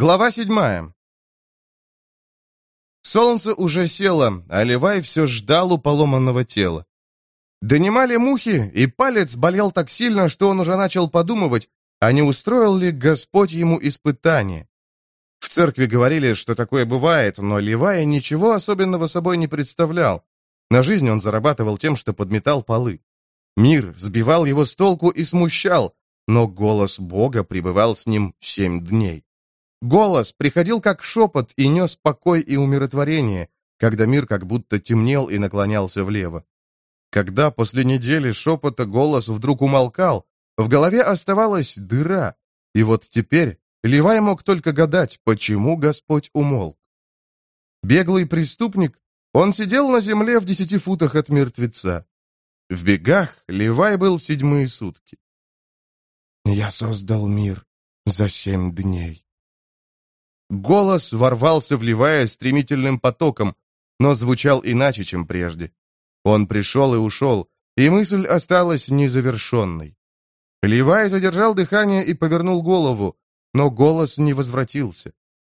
Глава седьмая. Солнце уже село, а Левай все ждал у поломанного тела. Донимали мухи, и палец болел так сильно, что он уже начал подумывать, а не устроил ли Господь ему испытание. В церкви говорили, что такое бывает, но Левая ничего особенного собой не представлял. На жизнь он зарабатывал тем, что подметал полы. Мир сбивал его с толку и смущал, но голос Бога пребывал с ним семь дней. Голос приходил как шепот и нес покой и умиротворение, когда мир как будто темнел и наклонялся влево. Когда после недели шепота голос вдруг умолкал, в голове оставалась дыра, и вот теперь Левай мог только гадать, почему Господь умолк. Беглый преступник, он сидел на земле в десяти футах от мертвеца. В бегах Левай был седьмые сутки. «Я создал мир за семь дней», Голос ворвался, вливая стремительным потоком, но звучал иначе, чем прежде. Он пришел и ушел, и мысль осталась незавершенной. Левай задержал дыхание и повернул голову, но голос не возвратился.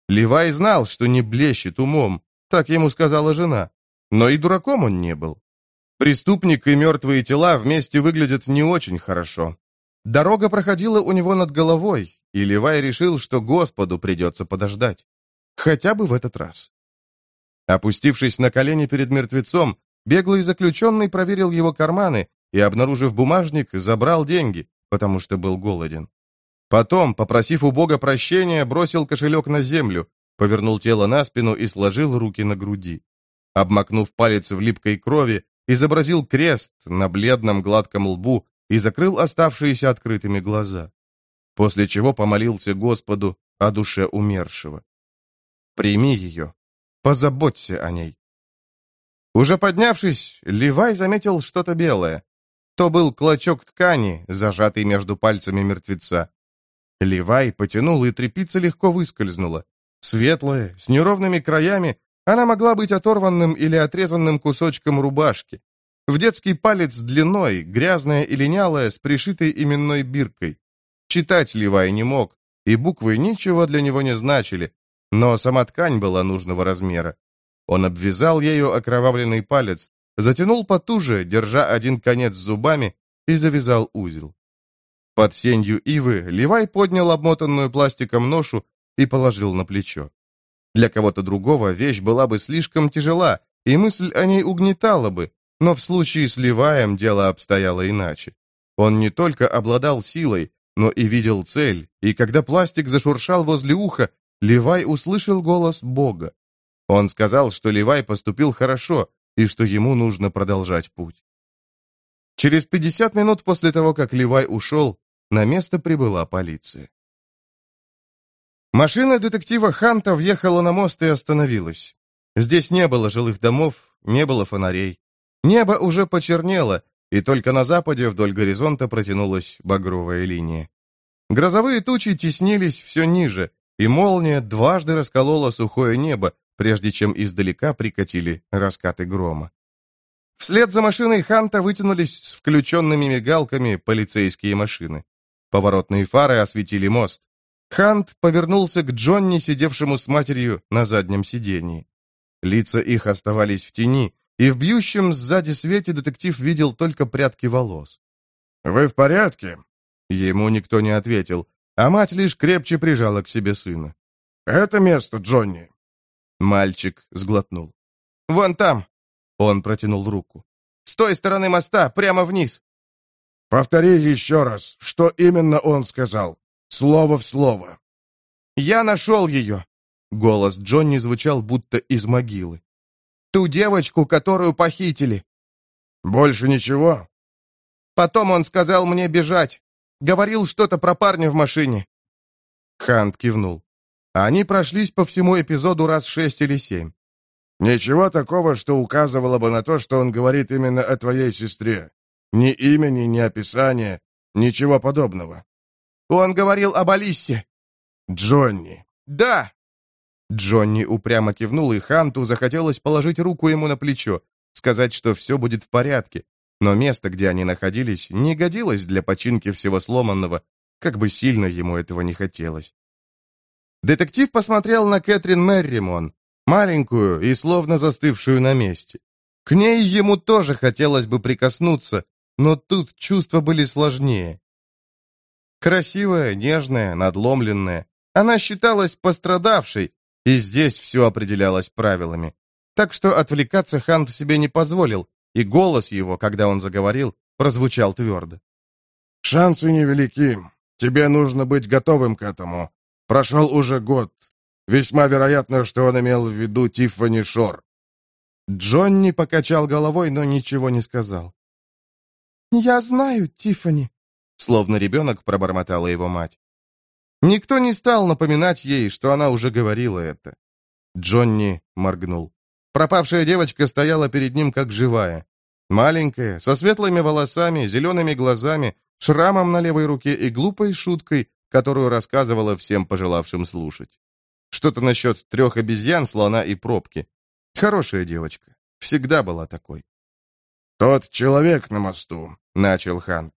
Левай знал, что не блещет умом, так ему сказала жена, но и дураком он не был. Преступник и мертвые тела вместе выглядят не очень хорошо. Дорога проходила у него над головой, и Левай решил, что Господу придется подождать. Хотя бы в этот раз. Опустившись на колени перед мертвецом, беглый заключенный проверил его карманы и, обнаружив бумажник, забрал деньги, потому что был голоден. Потом, попросив у Бога прощения, бросил кошелек на землю, повернул тело на спину и сложил руки на груди. Обмакнув палец в липкой крови, изобразил крест на бледном гладком лбу и закрыл оставшиеся открытыми глаза. После чего помолился Господу о душе умершего. «Прими ее, позаботься о ней». Уже поднявшись, Левай заметил что-то белое. То был клочок ткани, зажатый между пальцами мертвеца. Левай потянул, и тряпица легко выскользнула. Светлая, с неровными краями, она могла быть оторванным или отрезанным кусочком рубашки. В детский палец длиной, грязная и линялая, с пришитой именной биркой. Читать Левай не мог, и буквы ничего для него не значили, но сама ткань была нужного размера. Он обвязал ею окровавленный палец, затянул потуже, держа один конец зубами, и завязал узел. Под сенью ивы Левай поднял обмотанную пластиком ношу и положил на плечо. Для кого-то другого вещь была бы слишком тяжела, и мысль о ней угнетала бы, но в случае с Леваем дело обстояло иначе. Он не только обладал силой, но и видел цель, и когда пластик зашуршал возле уха, Левай услышал голос Бога. Он сказал, что Левай поступил хорошо и что ему нужно продолжать путь. Через 50 минут после того, как Левай ушел, на место прибыла полиция. Машина детектива Ханта въехала на мост и остановилась. Здесь не было жилых домов, не было фонарей. Небо уже почернело, и только на западе вдоль горизонта протянулась багровая линия. Грозовые тучи теснились все ниже, и молния дважды расколола сухое небо, прежде чем издалека прикатили раскаты грома. Вслед за машиной Ханта вытянулись с включенными мигалками полицейские машины. Поворотные фары осветили мост. Хант повернулся к Джонни, сидевшему с матерью на заднем сидении. Лица их оставались в тени, и в бьющем сзади свете детектив видел только прядки волос. «Вы в порядке?» Ему никто не ответил, а мать лишь крепче прижала к себе сына. «Это место, Джонни!» Мальчик сглотнул. «Вон там!» Он протянул руку. «С той стороны моста, прямо вниз!» «Повтори еще раз, что именно он сказал. Слово в слово». «Я нашел ее!» Голос Джонни звучал будто из могилы. Ту девочку, которую похитили. Больше ничего? Потом он сказал мне бежать. Говорил что-то про парня в машине. Хант кивнул. Они прошлись по всему эпизоду раз шесть или семь. Ничего такого, что указывало бы на то, что он говорит именно о твоей сестре. Ни имени, ни описания, ничего подобного. Он говорил об Алисе. Джонни. Да, Джонни упрямо кивнул, и Ханту захотелось положить руку ему на плечо, сказать, что все будет в порядке. Но место, где они находились, не годилось для починки всего сломанного, как бы сильно ему этого не хотелось. Детектив посмотрел на Кэтрин Мерримон, маленькую и словно застывшую на месте. К ней ему тоже хотелось бы прикоснуться, но тут чувства были сложнее. Красивая, нежная, надломленная. Она считалась пострадавшей, и здесь все определялось правилами. Так что отвлекаться Хант себе не позволил, и голос его, когда он заговорил, прозвучал твердо. «Шансы невелики. Тебе нужно быть готовым к этому. Прошел уже год. Весьма вероятно, что он имел в виду Тиффани Шор». Джонни покачал головой, но ничего не сказал. «Я знаю Тиффани», словно ребенок пробормотала его мать. Никто не стал напоминать ей, что она уже говорила это. Джонни моргнул. Пропавшая девочка стояла перед ним как живая. Маленькая, со светлыми волосами, зелеными глазами, шрамом на левой руке и глупой шуткой, которую рассказывала всем пожелавшим слушать. Что-то насчет трех обезьян, слона и пробки. Хорошая девочка. Всегда была такой. «Тот человек на мосту», — начал Хант.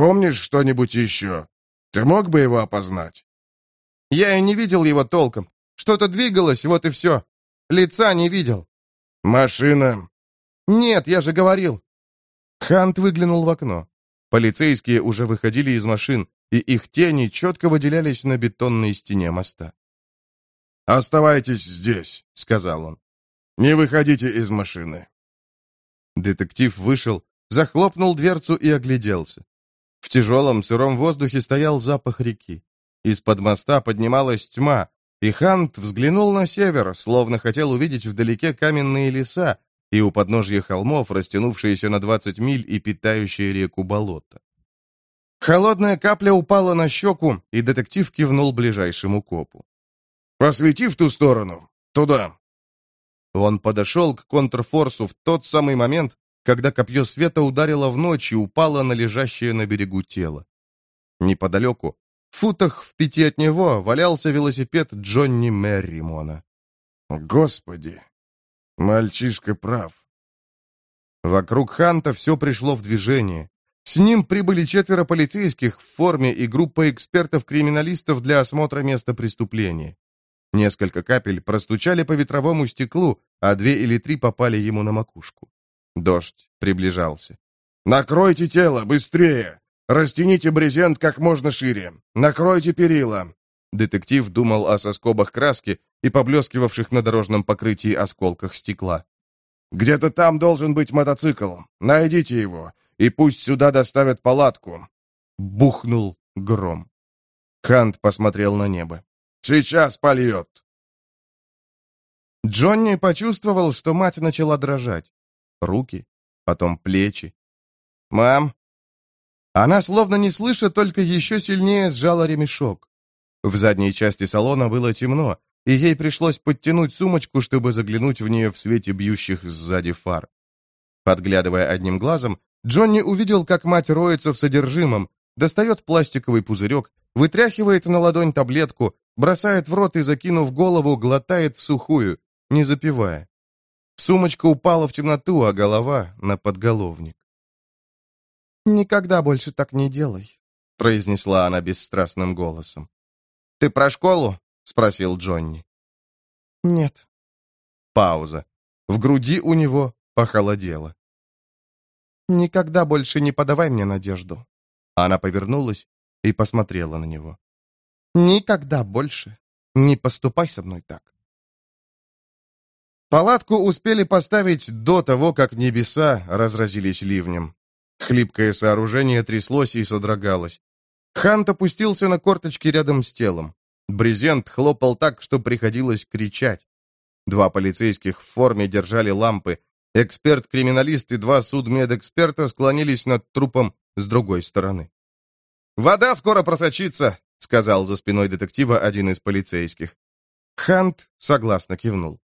Помнишь что-нибудь еще? Ты мог бы его опознать?» «Я и не видел его толком. Что-то двигалось, вот и все. Лица не видел». «Машина?» «Нет, я же говорил». Хант выглянул в окно. Полицейские уже выходили из машин, и их тени четко выделялись на бетонной стене моста. «Оставайтесь здесь», — сказал он. «Не выходите из машины». Детектив вышел, захлопнул дверцу и огляделся. В тяжелом сыром воздухе стоял запах реки. Из-под моста поднималась тьма, и Хант взглянул на север, словно хотел увидеть вдалеке каменные леса и у подножья холмов, растянувшиеся на 20 миль и питающие реку болото. Холодная капля упала на щеку, и детектив кивнул ближайшему копу. «Посвети в ту сторону. Туда». Он подошел к контрфорсу в тот самый момент, когда копье света ударило в ночь и упало на лежащее на берегу тело. Неподалеку, в футах в пяти от него, валялся велосипед Джонни Мерримона. «Господи! Мальчишка прав!» Вокруг Ханта все пришло в движение. С ним прибыли четверо полицейских в форме и группа экспертов-криминалистов для осмотра места преступления. Несколько капель простучали по ветровому стеклу, а две или три попали ему на макушку. Дождь приближался. «Накройте тело, быстрее! Растяните брезент как можно шире! Накройте перила!» Детектив думал о соскобах краски и поблескивавших на дорожном покрытии осколках стекла. «Где-то там должен быть мотоцикл. Найдите его, и пусть сюда доставят палатку». Бухнул гром. Хант посмотрел на небо. «Сейчас польет». Джонни почувствовал, что мать начала дрожать руки, потом плечи. «Мам!» Она, словно не слыша, только еще сильнее сжала ремешок. В задней части салона было темно, и ей пришлось подтянуть сумочку, чтобы заглянуть в нее в свете бьющих сзади фар. Подглядывая одним глазом, Джонни увидел, как мать роется в содержимом, достает пластиковый пузырек, вытряхивает на ладонь таблетку, бросает в рот и, закинув голову, глотает в сухую, не запивая. Сумочка упала в темноту, а голова — на подголовник. «Никогда больше так не делай», — произнесла она бесстрастным голосом. «Ты про школу?» — спросил Джонни. «Нет». Пауза. В груди у него похолодело. «Никогда больше не подавай мне надежду». Она повернулась и посмотрела на него. «Никогда больше не поступай со мной так». Палатку успели поставить до того, как небеса разразились ливнем. Хлипкое сооружение тряслось и содрогалось. Хант опустился на корточки рядом с телом. Брезент хлопал так, что приходилось кричать. Два полицейских в форме держали лампы. Эксперт-криминалист и два судмедэксперта склонились над трупом с другой стороны. «Вода скоро просочится», — сказал за спиной детектива один из полицейских. Хант согласно кивнул.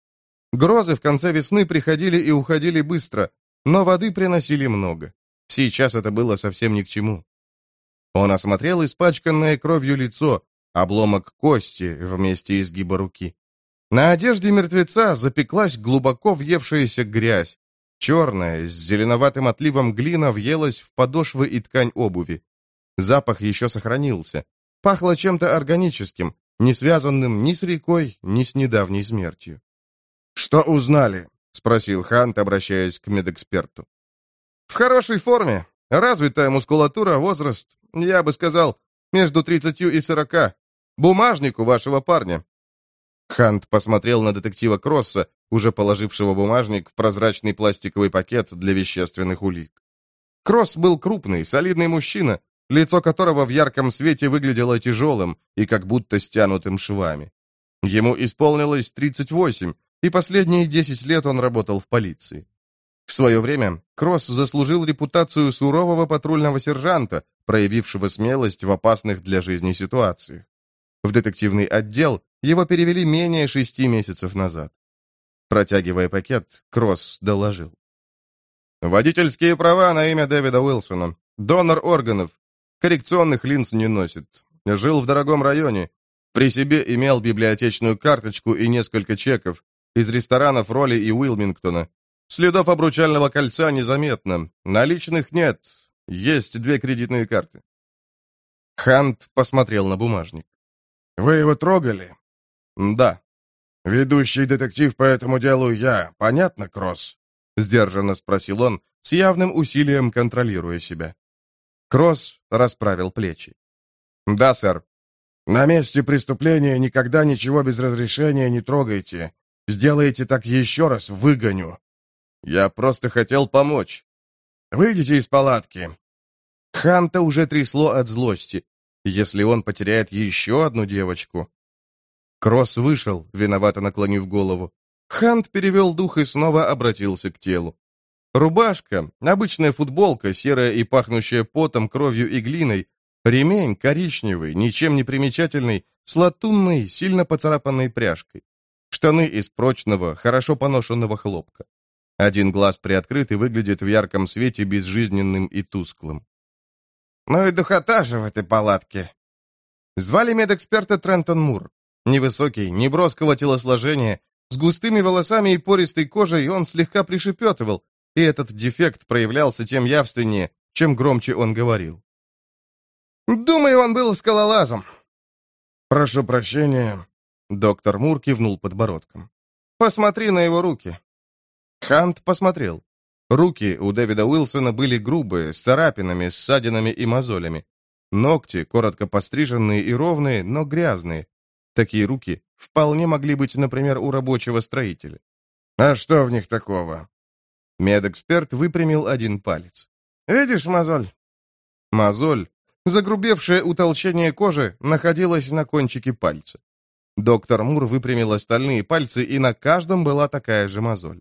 Грозы в конце весны приходили и уходили быстро, но воды приносили много. Сейчас это было совсем ни к чему. Он осмотрел испачканное кровью лицо, обломок кости вместе изгиба руки. На одежде мертвеца запеклась глубоко въевшаяся грязь. Черная, с зеленоватым отливом глина въелась в подошвы и ткань обуви. Запах еще сохранился. Пахло чем-то органическим, не связанным ни с рекой, ни с недавней смертью. «Что узнали?» — спросил Хант, обращаясь к медэксперту. «В хорошей форме. Развитая мускулатура, возраст, я бы сказал, между тридцатью и сорока. Бумажник у вашего парня». Хант посмотрел на детектива Кросса, уже положившего бумажник в прозрачный пластиковый пакет для вещественных улик. Кросс был крупный, солидный мужчина, лицо которого в ярком свете выглядело тяжелым и как будто стянутым швами. Ему исполнилось 38, и последние 10 лет он работал в полиции. В свое время Кросс заслужил репутацию сурового патрульного сержанта, проявившего смелость в опасных для жизни ситуациях. В детективный отдел его перевели менее шести месяцев назад. Протягивая пакет, Кросс доложил. «Водительские права на имя Дэвида Уилсона. Донор органов. Коррекционных линз не носит. Жил в дорогом районе. При себе имел библиотечную карточку и несколько чеков. Из ресторанов Роли и Уилмингтона. Следов обручального кольца незаметно. Наличных нет. Есть две кредитные карты. Хант посмотрел на бумажник. «Вы его трогали?» «Да». «Ведущий детектив по этому делу я. Понятно, Кросс?» Сдержанно спросил он, с явным усилием контролируя себя. Кросс расправил плечи. «Да, сэр». «На месте преступления никогда ничего без разрешения не трогайте. Сделаете так еще раз, выгоню». «Я просто хотел помочь». «Выйдите из палатки». Ханта уже трясло от злости. Если он потеряет еще одну девочку... Кросс вышел, виновато наклонив голову. Хант перевел дух и снова обратился к телу. Рубашка, обычная футболка, серая и пахнущая потом, кровью и глиной, ремень коричневый, ничем не примечательный, с латунной, сильно поцарапанной пряжкой. Штаны из прочного, хорошо поношенного хлопка. Один глаз приоткрыт и выглядит в ярком свете безжизненным и тусклым. «Ну и духота же в этой палатке!» Звали медэксперта Трентон Мур. Невысокий, неброского телосложения, с густыми волосами и пористой кожей он слегка пришепетывал, и этот дефект проявлялся тем явственнее, чем громче он говорил. «Думаю, он был скалолазом». «Прошу прощения», — доктор Мур кивнул подбородком. «Посмотри на его руки». Хант посмотрел. Руки у Дэвида Уилсона были грубые, с царапинами, ссадинами и мозолями. Ногти, коротко постриженные и ровные, но грязные. Такие руки вполне могли быть, например, у рабочего строителя. «А что в них такого?» Медэксперт выпрямил один палец. «Видишь мозоль?» Мозоль, загрубевшее утолщение кожи, находилось на кончике пальца. Доктор Мур выпрямил остальные пальцы, и на каждом была такая же мозоль.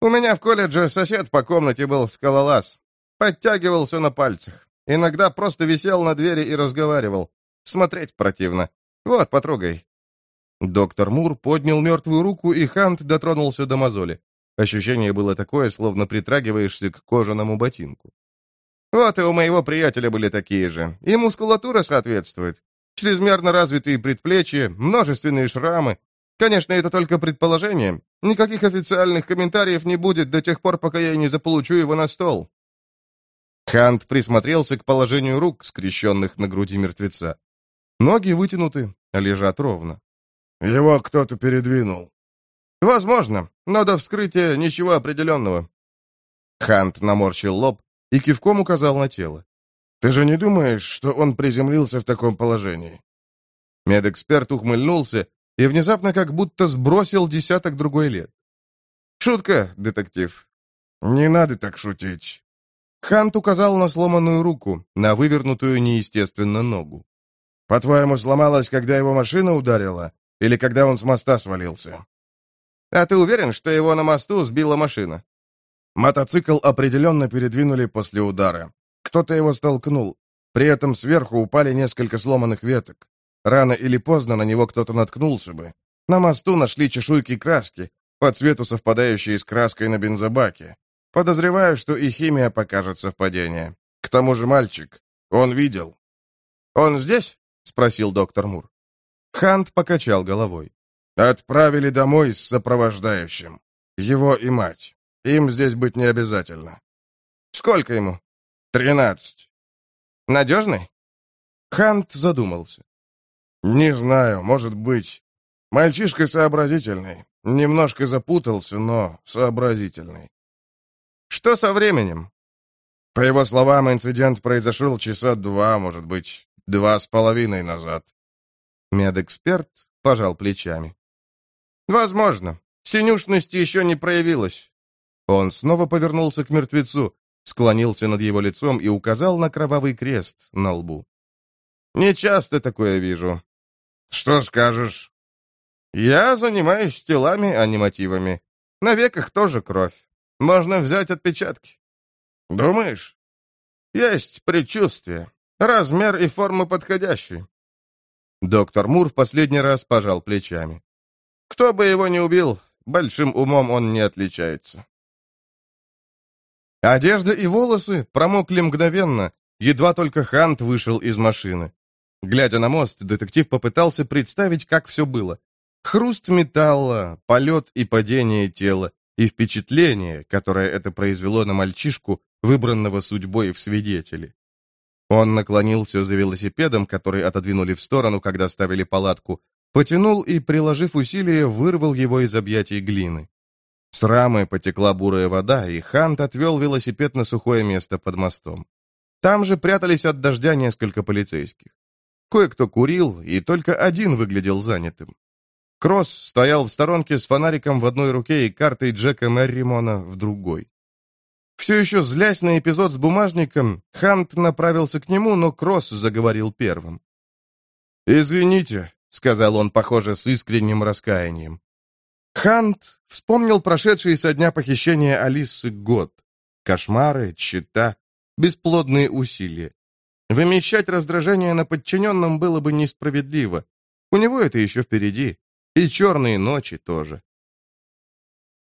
«У меня в колледже сосед по комнате был скалолаз. Подтягивался на пальцах. Иногда просто висел на двери и разговаривал. Смотреть противно. Вот, потрогай». Доктор Мур поднял мертвую руку, и Хант дотронулся до мозоли. Ощущение было такое, словно притрагиваешься к кожаному ботинку. Вот и у моего приятеля были такие же. И мускулатура соответствует. Чрезмерно развитые предплечья, множественные шрамы. Конечно, это только предположение. Никаких официальных комментариев не будет до тех пор, пока я не заполучу его на стол. Хант присмотрелся к положению рук, скрещенных на груди мертвеца. Ноги вытянуты, а лежат ровно. «Его кто-то передвинул», «Возможно, но до вскрытия ничего определенного». Хант наморщил лоб и кивком указал на тело. «Ты же не думаешь, что он приземлился в таком положении?» Медэксперт ухмыльнулся и внезапно как будто сбросил десяток другой лет. «Шутка, детектив». «Не надо так шутить». Хант указал на сломанную руку, на вывернутую неестественно ногу. «По-твоему, сломалась, когда его машина ударила? Или когда он с моста свалился?» А ты уверен, что его на мосту сбила машина?» Мотоцикл определенно передвинули после удара. Кто-то его столкнул. При этом сверху упали несколько сломанных веток. Рано или поздно на него кто-то наткнулся бы. На мосту нашли чешуйки краски, по цвету совпадающие с краской на бензобаке. Подозреваю, что и химия покажет совпадение. К тому же мальчик. Он видел. «Он здесь?» — спросил доктор Мур. Хант покачал головой. Отправили домой с сопровождающим. Его и мать. Им здесь быть не обязательно. Сколько ему? Тринадцать. Надежный? Хант задумался. «Не знаю, может быть. Мальчишка сообразительный. Немножко запутался, но сообразительный». «Что со временем?» По его словам, инцидент произошел часа два, может быть, два с половиной назад. Медэксперт пожал плечами. «Возможно. Синюшность еще не проявилась». Он снова повернулся к мертвецу, склонился над его лицом и указал на кровавый крест на лбу. «Не часто такое вижу». «Что скажешь?» «Я занимаюсь телами, а не мотивами. На веках тоже кровь. Можно взять отпечатки». «Думаешь?» «Есть предчувствие. Размер и форма подходящие». Доктор Мур в последний раз пожал плечами. «Кто бы его не убил, большим умом он не отличается». Одежда и волосы промокли мгновенно, едва только Хант вышел из машины. Глядя на мост, детектив попытался представить, как все было. Хруст металла, полет и падение тела, и впечатление, которое это произвело на мальчишку, выбранного судьбой в свидетели. Он наклонился за велосипедом, который отодвинули в сторону, когда ставили палатку, потянул и, приложив усилие, вырвал его из объятий глины. С рамы потекла бурая вода, и Хант отвел велосипед на сухое место под мостом. Там же прятались от дождя несколько полицейских. Кое-кто курил, и только один выглядел занятым. Кросс стоял в сторонке с фонариком в одной руке и картой Джека Мерримона в другой. Все еще злясь на эпизод с бумажником, Хант направился к нему, но Кросс заговорил первым. «Извините», — сказал он, похоже, с искренним раскаянием. Хант вспомнил прошедший со дня похищения Алисы год. Кошмары, чита, бесплодные усилия. Вымещать раздражение на подчиненном было бы несправедливо. У него это еще впереди. И черные ночи тоже.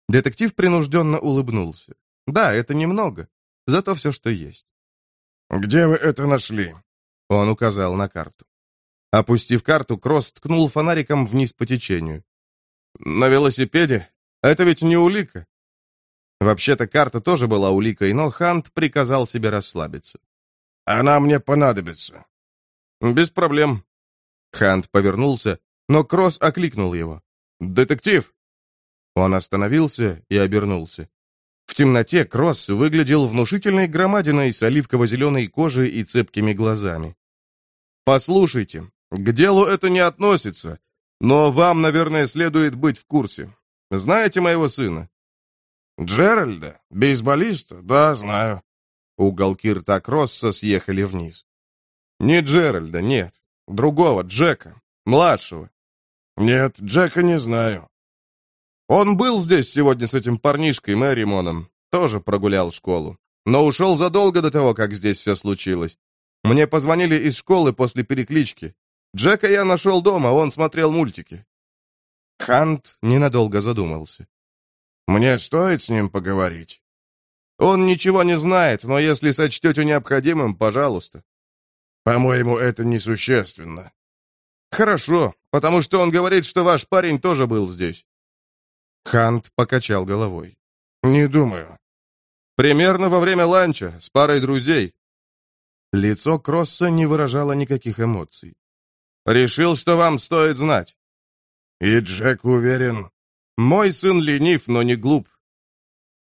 Детектив принужденно улыбнулся. Да, это немного. Зато все, что есть. «Где вы это нашли?» Он указал на карту. Опустив карту, Кросс ткнул фонариком вниз по течению. «На велосипеде? Это ведь не улика». Вообще-то карта тоже была уликой, но Хант приказал себе расслабиться. «Она мне понадобится». «Без проблем». Хант повернулся, но Кросс окликнул его. «Детектив!» Он остановился и обернулся. В темноте Кросс выглядел внушительной громадиной с оливково-зеленой кожей и цепкими глазами. «Послушайте, к делу это не относится, но вам, наверное, следует быть в курсе. Знаете моего сына?» «Джеральда? Бейсболиста? Да, знаю». Уголки рта Кросса съехали вниз. «Не Джеральда, нет. Другого, Джека. Младшего». «Нет, Джека не знаю». «Он был здесь сегодня с этим парнишкой, Мэримоном. Тоже прогулял школу. Но ушел задолго до того, как здесь все случилось. Мне позвонили из школы после переклички. Джека я нашел дома, он смотрел мультики». Хант ненадолго задумался. «Мне стоит с ним поговорить?» «Он ничего не знает, но если сочтете необходимым, пожалуйста». «По-моему, это несущественно». «Хорошо, потому что он говорит, что ваш парень тоже был здесь». Хант покачал головой. «Не думаю». «Примерно во время ланча, с парой друзей». Лицо Кросса не выражало никаких эмоций. Решил, что вам стоит знать». «И Джек уверен?» «Мой сын ленив, но не глуп».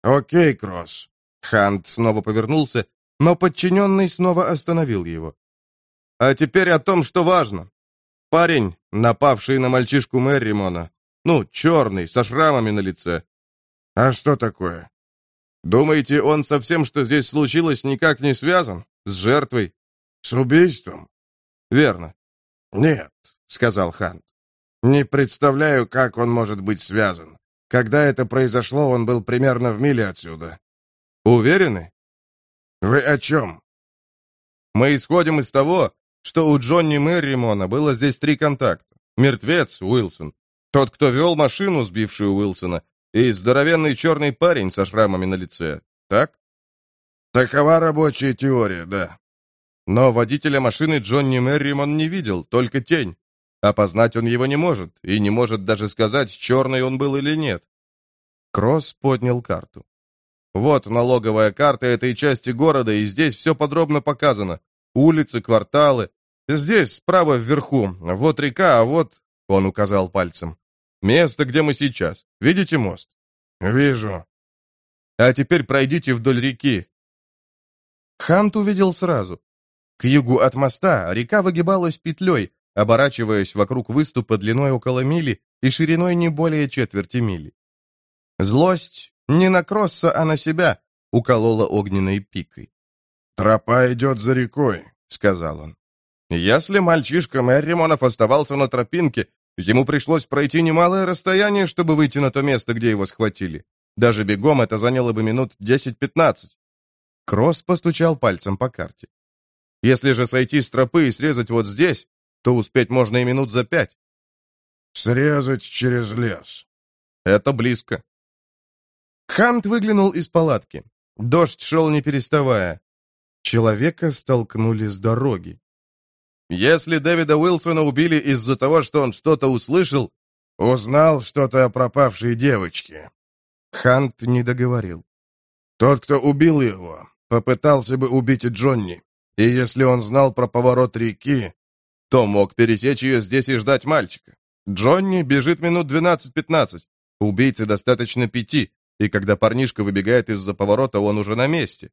«Окей, Кросс». Хант снова повернулся, но подчиненный снова остановил его. «А теперь о том, что важно. Парень, напавший на мальчишку Мэрримона. Ну, черный, со шрамами на лице». «А что такое?» «Думаете, он со всем, что здесь случилось, никак не связан? С жертвой?» «С убийством?» «Верно. «Нет», — сказал Хант. «Не представляю, как он может быть связан. Когда это произошло, он был примерно в миле отсюда». «Уверены?» «Вы о чем?» «Мы исходим из того, что у Джонни Мерримона было здесь три контакта. Мертвец Уилсон, тот, кто вел машину, сбившую Уилсона, и здоровенный черный парень со шрамами на лице. Так?» «Такова рабочая теория, да». Но водителя машины Джонни Мерримон не видел, только тень. Опознать он его не может, и не может даже сказать, черный он был или нет. Кросс поднял карту. Вот налоговая карта этой части города, и здесь все подробно показано. Улицы, кварталы. Здесь, справа вверху. Вот река, а вот...» Он указал пальцем. «Место, где мы сейчас. Видите мост?» «Вижу». «А теперь пройдите вдоль реки». Хант увидел сразу. К югу от моста река выгибалась петлей, оборачиваясь вокруг выступа длиной около мили и шириной не более четверти мили. Злость не на Кросса, а на себя уколола огненной пикой. «Тропа идет за рекой», — сказал он. Если мальчишка Мерримонов оставался на тропинке, ему пришлось пройти немалое расстояние, чтобы выйти на то место, где его схватили. Даже бегом это заняло бы минут 10-15. Кросс постучал пальцем по карте. Если же сойти с тропы и срезать вот здесь, то успеть можно и минут за пять. Срезать через лес. Это близко. Хант выглянул из палатки. Дождь шел не переставая. Человека столкнули с дороги. Если Дэвида Уилсона убили из-за того, что он что-то услышал, узнал что-то о пропавшей девочке. Хант не договорил. Тот, кто убил его, попытался бы убить и Джонни. И если он знал про поворот реки, то мог пересечь ее здесь и ждать мальчика. Джонни бежит минут 12-15. Убийце достаточно пяти, и когда парнишка выбегает из-за поворота, он уже на месте.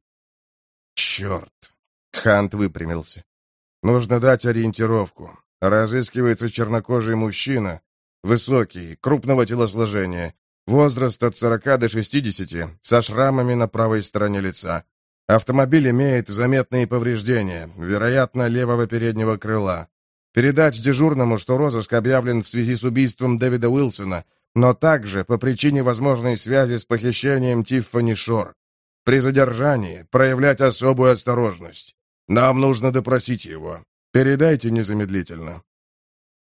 «Черт!» Хант выпрямился. «Нужно дать ориентировку. Разыскивается чернокожий мужчина, высокий, крупного телосложения, возраст от 40 до 60, со шрамами на правой стороне лица. Автомобиль имеет заметные повреждения, вероятно, левого переднего крыла. Передать дежурному, что розыск объявлен в связи с убийством Дэвида Уилсона, но также по причине возможной связи с похищением Тиффани Шор. При задержании проявлять особую осторожность. Нам нужно допросить его. Передайте незамедлительно».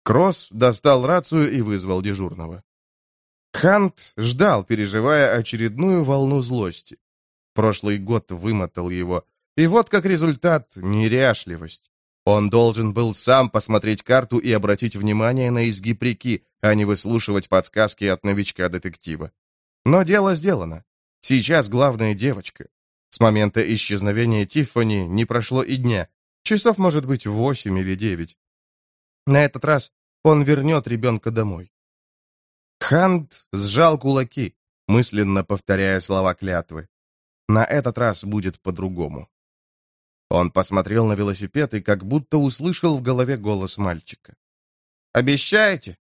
Кросс достал рацию и вызвал дежурного. Хант ждал, переживая очередную волну злости. Прошлый год вымотал его, и вот как результат — неряшливость. Он должен был сам посмотреть карту и обратить внимание на изгиб реки, а не выслушивать подсказки от новичка-детектива. Но дело сделано. Сейчас главная девочка. С момента исчезновения Тиффани не прошло и дня. Часов, может быть, восемь или девять. На этот раз он вернет ребенка домой. Хант сжал кулаки, мысленно повторяя слова клятвы. На этот раз будет по-другому. Он посмотрел на велосипед и как будто услышал в голове голос мальчика. «Обещаете?»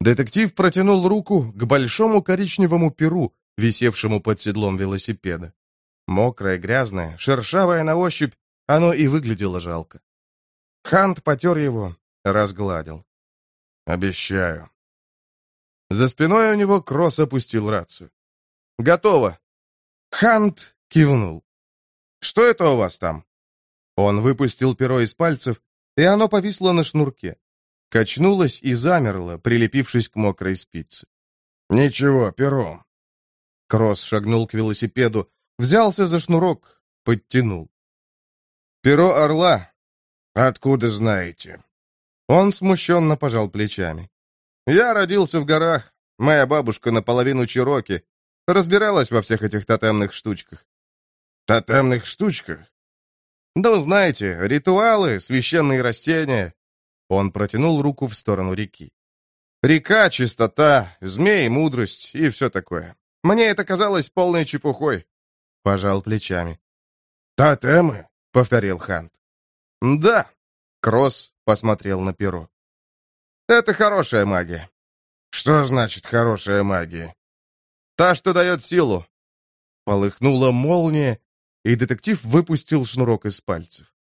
Детектив протянул руку к большому коричневому перу, висевшему под седлом велосипеда. Мокрое, грязное, шершавое на ощупь, оно и выглядело жалко. Хант потер его, разгладил. «Обещаю». За спиной у него Кросс опустил рацию. «Готово». Хант кивнул. «Что это у вас там?» Он выпустил перо из пальцев, и оно повисло на шнурке. Качнулось и замерло, прилепившись к мокрой спице. «Ничего, перо». Кросс шагнул к велосипеду, взялся за шнурок, подтянул. «Перо орла». «Откуда знаете?» Он смущенно пожал плечами. «Я родился в горах. Моя бабушка наполовину чероки. Разбиралась во всех этих тотемных штучках. Тотемных штучках? Ну, знаете, ритуалы, священные растения. Он протянул руку в сторону реки. Река, чистота, змеи, мудрость и все такое. Мне это казалось полной чепухой. Пожал плечами. «Тотемы?» — повторил Хант. «Да». Кросс посмотрел на перо. «Это хорошая магия». «Что значит хорошая магия?» «Та, что дает силу». Полыхнула молния, и детектив выпустил шнурок из пальцев.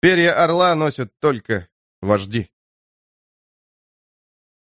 Перья орла носят только вожди.